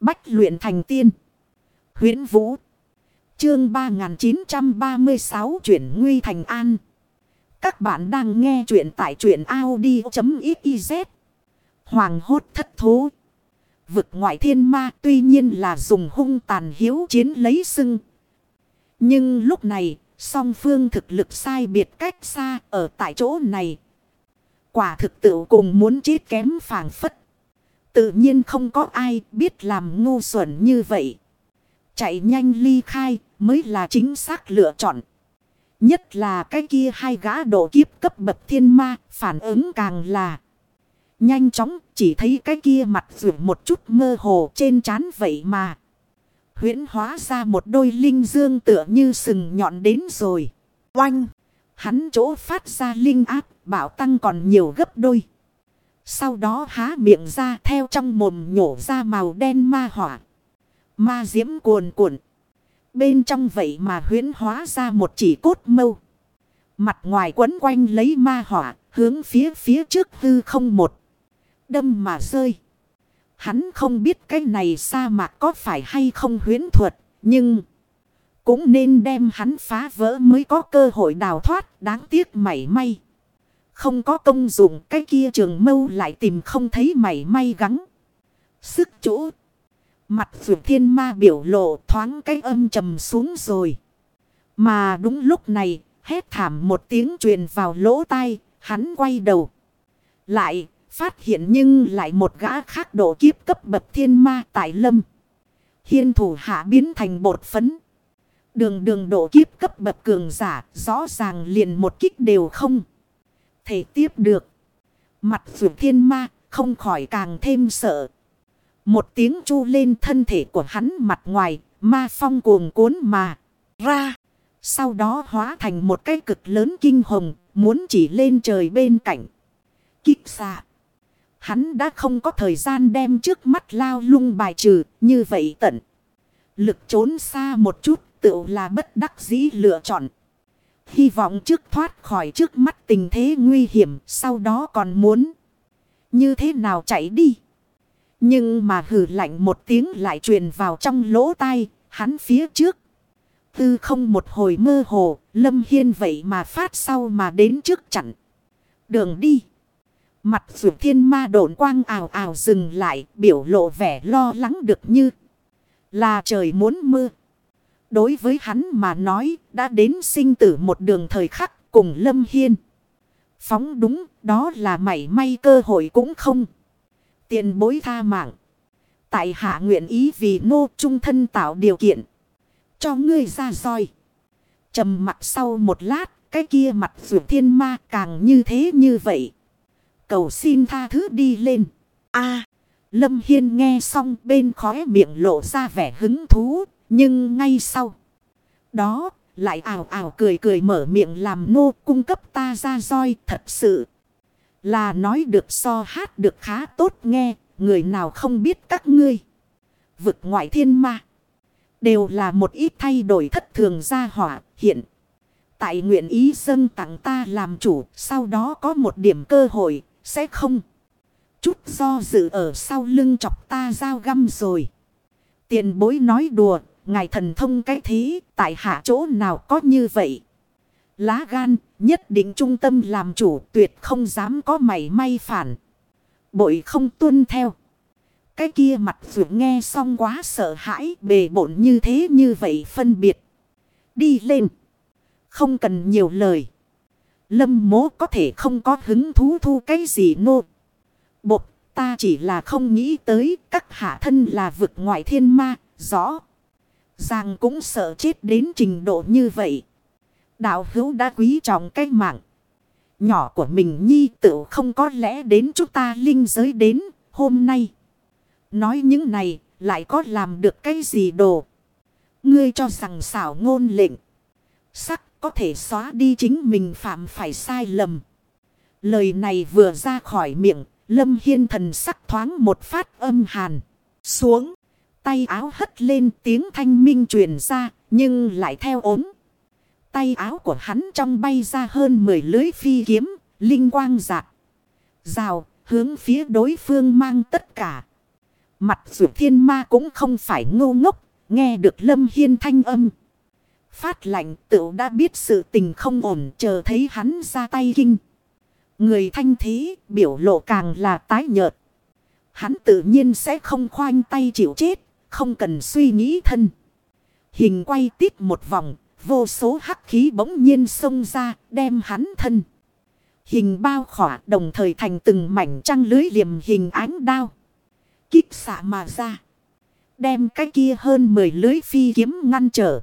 Bách luyện thành tiên. huyễn Vũ. Chương 3936 chuyển nguy thành an. Các bạn đang nghe truyện tại truyện Audi.xyz. Hoàng hốt thất thố. Vực ngoại thiên ma tuy nhiên là dùng hung tàn hiếu chiến lấy sưng. Nhưng lúc này, song phương thực lực sai biệt cách xa ở tại chỗ này. Quả thực tự cùng muốn chết kém phàng phất. Tự nhiên không có ai biết làm ngu xuẩn như vậy. Chạy nhanh ly khai mới là chính xác lựa chọn. Nhất là cái kia hai gã độ kiếp cấp bậc thiên ma phản ứng càng là nhanh chóng chỉ thấy cái kia mặt rượu một chút mơ hồ trên trán vậy mà. huyễn hóa ra một đôi linh dương tựa như sừng nhọn đến rồi. Oanh! Hắn chỗ phát ra linh áp, bảo tăng còn nhiều gấp đôi. Sau đó há miệng ra theo trong mồm nhổ ra màu đen ma hỏa. Ma diễm cuồn cuộn. Bên trong vậy mà huyến hóa ra một chỉ cốt mâu. Mặt ngoài quấn quanh lấy ma hỏa, hướng phía phía trước hư không một. Đâm mà rơi. Hắn không biết cái này sa mạc có phải hay không huyến thuật, nhưng... Cũng nên đem hắn phá vỡ mới có cơ hội đào thoát đáng tiếc mảy may. Không có công dụng cái kia trường mâu lại tìm không thấy mảy may gắng. Sức chỗ. Mặt vượt thiên ma biểu lộ thoáng cái âm trầm xuống rồi. Mà đúng lúc này, hét thảm một tiếng truyền vào lỗ tai, hắn quay đầu. Lại, phát hiện nhưng lại một gã khác độ kiếp cấp bậc thiên ma tại lâm. Hiên thủ hạ biến thành bột phấn. Đường đường độ kiếp cấp bậc cường giả, rõ ràng liền một kích đều không. Thể tiếp được. Mặt vượt thiên ma, không khỏi càng thêm sợ. Một tiếng chu lên thân thể của hắn mặt ngoài, ma phong cuồng cuốn mà ra. Sau đó hóa thành một cái cực lớn kinh hồng, muốn chỉ lên trời bên cạnh. Kích xạ. Hắn đã không có thời gian đem trước mắt lao lung bài trừ, như vậy tận. Lực trốn xa một chút, tựu là bất đắc dĩ lựa chọn. Hy vọng trước thoát khỏi trước mắt tình thế nguy hiểm, sau đó còn muốn. Như thế nào chạy đi? Nhưng mà hử lạnh một tiếng lại truyền vào trong lỗ tai, hắn phía trước. Tư không một hồi mơ hồ, lâm hiên vậy mà phát sau mà đến trước chặn. Đường đi. Mặt vượt thiên ma độn quang ảo ảo dừng lại, biểu lộ vẻ lo lắng được như là trời muốn mưa. Đối với hắn mà nói, đã đến sinh tử một đường thời khắc cùng lâm hiên. Phóng đúng, đó là mảy may cơ hội cũng không tiền bối tha mạng. Tại hạ nguyện ý vì nô trung thân tạo điều kiện. Cho ngươi ra soi trầm mặt sau một lát. Cái kia mặt vượt thiên ma càng như thế như vậy. Cầu xin tha thứ đi lên. a Lâm Hiên nghe xong bên khóe miệng lộ ra vẻ hứng thú. Nhưng ngay sau. Đó lại ảo ảo cười cười mở miệng làm nô cung cấp ta ra roi thật sự. Là nói được so hát được khá tốt nghe, người nào không biết các ngươi. Vực ngoại thiên ma. Đều là một ít thay đổi thất thường gia hỏa hiện. Tại nguyện ý dâng tặng ta làm chủ, sau đó có một điểm cơ hội, sẽ không. Chút do dự ở sau lưng chọc ta giao găm rồi. Tiền bối nói đùa, ngài thần thông cái thế, tại hạ chỗ nào có như vậy. Lá gan, nhất định trung tâm làm chủ tuyệt không dám có mảy may phản. Bội không tuân theo. Cái kia mặt vượt nghe xong quá sợ hãi bề bộn như thế như vậy phân biệt. Đi lên. Không cần nhiều lời. Lâm mố có thể không có hứng thú thu cái gì nô. Bột ta chỉ là không nghĩ tới các hạ thân là vực ngoại thiên ma. Rõ. Ràng cũng sợ chết đến trình độ như vậy. Đạo hữu đã quý trọng cái mạng. Nhỏ của mình nhi, tự không có lẽ đến chúng ta linh giới đến hôm nay. Nói những này lại có làm được cái gì đồ. Ngươi cho rằng xảo ngôn lệnh. Sắc có thể xóa đi chính mình phạm phải sai lầm. Lời này vừa ra khỏi miệng. Lâm Hiên thần sắc thoáng một phát âm hàn. Xuống. Tay áo hất lên tiếng thanh minh truyền ra. Nhưng lại theo ốm. Tay áo của hắn trong bay ra hơn 10 lưới phi kiếm, linh quang giạt. Rào, hướng phía đối phương mang tất cả. Mặt dù thiên ma cũng không phải ngu ngốc, nghe được lâm hiên thanh âm. Phát lạnh tự đã biết sự tình không ổn chờ thấy hắn ra tay kinh. Người thanh thí biểu lộ càng là tái nhợt. Hắn tự nhiên sẽ không khoanh tay chịu chết, không cần suy nghĩ thân. Hình quay tít một vòng, vô số hắc khí bỗng nhiên xông ra, đem hắn thân. Hình bao khỏa đồng thời thành từng mảnh trăng lưới liềm hình ánh đao. Kích xạ mà ra. Đem cái kia hơn 10 lưới phi kiếm ngăn trở.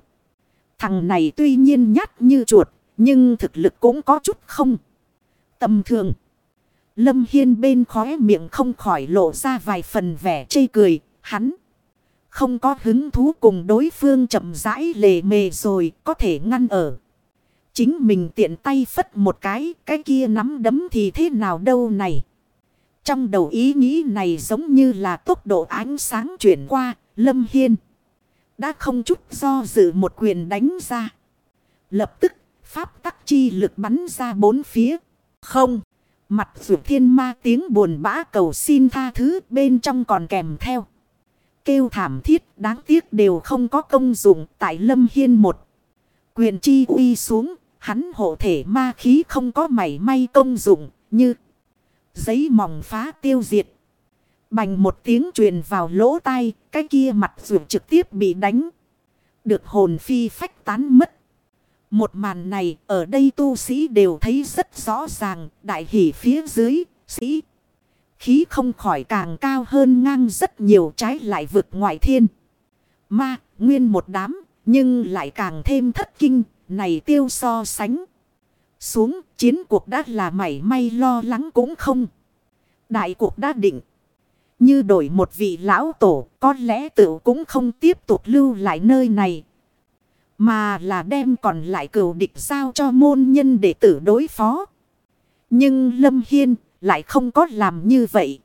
Thằng này tuy nhiên nhát như chuột, nhưng thực lực cũng có chút không. Tầm thường. Lâm Hiên bên khóe miệng không khỏi lộ ra vài phần vẻ chê cười, hắn. Không có hứng thú cùng đối phương chậm rãi lề mề rồi có thể ngăn ở. Chính mình tiện tay phất một cái, cái kia nắm đấm thì thế nào đâu này. Trong đầu ý nghĩ này giống như là tốc độ ánh sáng chuyển qua, Lâm Hiên. Đã không chút do dự một quyền đánh ra. Lập tức, pháp tắc chi lực bắn ra bốn phía. Không, mặt vượt thiên ma tiếng buồn bã cầu xin tha thứ bên trong còn kèm theo. Kêu thảm thiết đáng tiếc đều không có công dụng tại Lâm Hiên một. Quyền chi uy xuống, hắn hộ thể ma khí không có mảy may công dụng như giấy mỏng phá tiêu diệt. Bành một tiếng truyền vào lỗ tai, cái kia mặt rượu trực tiếp bị đánh. Được hồn phi phách tán mất. Một màn này ở đây tu sĩ đều thấy rất rõ ràng, đại hỷ phía dưới, sĩ. Khí không khỏi càng cao hơn ngang rất nhiều trái lại vực ngoại thiên. Ma, nguyên một đám, nhưng lại càng thêm thất kinh, này tiêu so sánh. Xuống, chiến cuộc đã là mảy may lo lắng cũng không. Đại cuộc đã định. Như đổi một vị lão tổ, có lẽ tự cũng không tiếp tục lưu lại nơi này. Mà là đem còn lại cửu địch giao cho môn nhân để tử đối phó. Nhưng Lâm Hiên lại không có làm như vậy.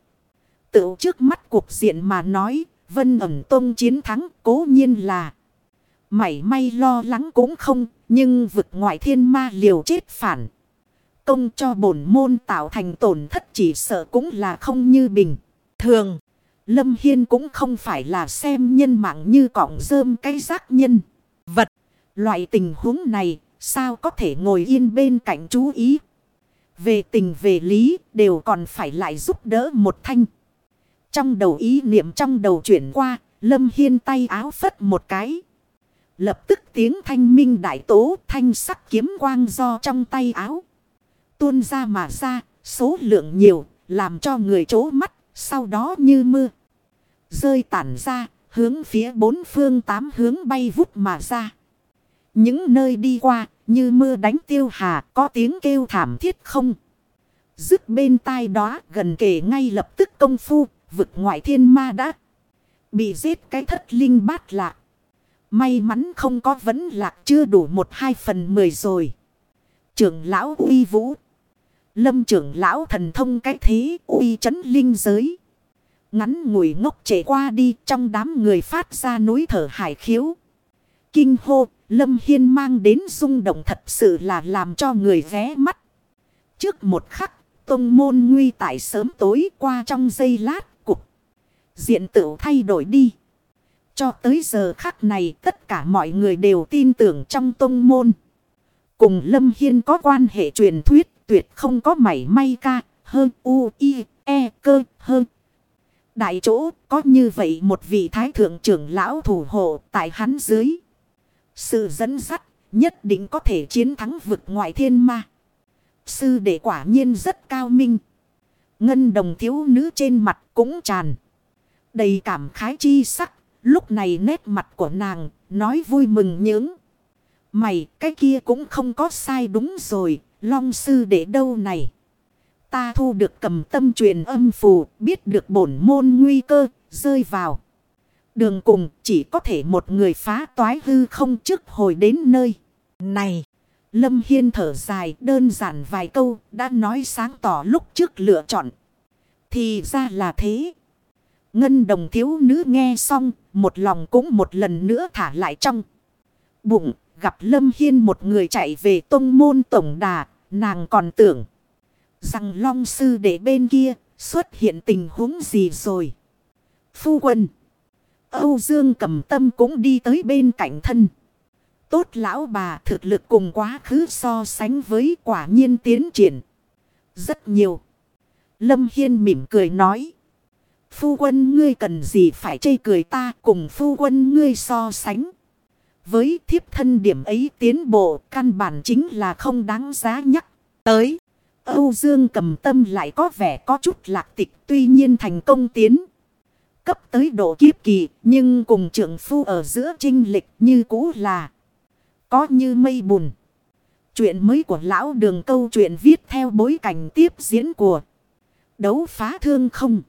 Tự trước mắt cuộc diện mà nói, Vân ẩm tông chiến thắng cố nhiên là. Mảy may lo lắng cũng không, nhưng vực ngoại thiên ma liều chết phản. Công cho bổn môn tạo thành tổn thất chỉ sợ cũng là không như bình. Thường, Lâm Hiên cũng không phải là xem nhân mạng như cọng rơm cái giác nhân. Vật, loại tình huống này, sao có thể ngồi yên bên cạnh chú ý. Về tình về lý, đều còn phải lại giúp đỡ một thanh. Trong đầu ý niệm trong đầu chuyển qua, Lâm Hiên tay áo phất một cái. Lập tức tiếng thanh minh đại tố thanh sắc kiếm quang do trong tay áo. Tuôn ra mà ra, số lượng nhiều, làm cho người chố mắt, sau đó như mưa. Rơi tản ra, hướng phía bốn phương tám hướng bay vút mà ra. Những nơi đi qua, như mưa đánh tiêu hà, có tiếng kêu thảm thiết không. Dứt bên tai đó, gần kể ngay lập tức công phu, vực ngoại thiên ma đã bị giết cái thất linh bát lạc. May mắn không có vấn lạc chưa đủ một hai phần mười rồi. Trưởng lão uy vũ. Lâm trưởng lão thần thông cách thế uy chấn linh giới. Ngắn ngủi ngốc trễ qua đi trong đám người phát ra núi thở hải khiếu. Kinh hô, Lâm Hiên mang đến rung động thật sự là làm cho người ghé mắt. Trước một khắc, tông môn nguy tại sớm tối qua trong giây lát, cục. Diện tựu thay đổi đi. Cho tới giờ khắc này tất cả mọi người đều tin tưởng trong tông môn. Cùng Lâm Hiên có quan hệ truyền thuyết tuyệt không có mảy may ca hơn u i e cơ hơn. Đại chỗ có như vậy một vị thái thượng trưởng lão thủ hộ tại hắn dưới. Sự dẫn dắt nhất định có thể chiến thắng vực ngoại thiên ma. Sư đệ quả nhiên rất cao minh. Ngân đồng thiếu nữ trên mặt cũng tràn. Đầy cảm khái chi sắc. Lúc này nét mặt của nàng nói vui mừng nhướng. Mày, cái kia cũng không có sai đúng rồi. Long sư đệ đâu này. Ta thu được cầm tâm truyền âm phù. Biết được bổn môn nguy cơ. Rơi vào. Đường cùng chỉ có thể một người phá toái hư không trước hồi đến nơi. Này. Lâm Hiên thở dài đơn giản vài câu, đã nói sáng tỏ lúc trước lựa chọn. Thì ra là thế. Ngân đồng thiếu nữ nghe xong, một lòng cũng một lần nữa thả lại trong. Bụng, gặp Lâm Hiên một người chạy về tông môn tổng đà, nàng còn tưởng rằng long sư để bên kia xuất hiện tình huống gì rồi. Phu quân. Âu Dương cầm tâm cũng đi tới bên cạnh thân. Tốt lão bà, thực lực cùng quá khứ so sánh với quả nhiên tiến triển. Rất nhiều. Lâm Hiên mỉm cười nói. Phu quân ngươi cần gì phải chê cười ta cùng phu quân ngươi so sánh. Với thiếp thân điểm ấy tiến bộ, căn bản chính là không đáng giá nhắc tới. Âu Dương cầm tâm lại có vẻ có chút lạc tịch, tuy nhiên thành công tiến. Cấp tới độ kiếp kỳ, nhưng cùng trưởng phu ở giữa trinh lịch như cũ là có như mây bùn. Chuyện mới của lão đường câu chuyện viết theo bối cảnh tiếp diễn của đấu phá thương không.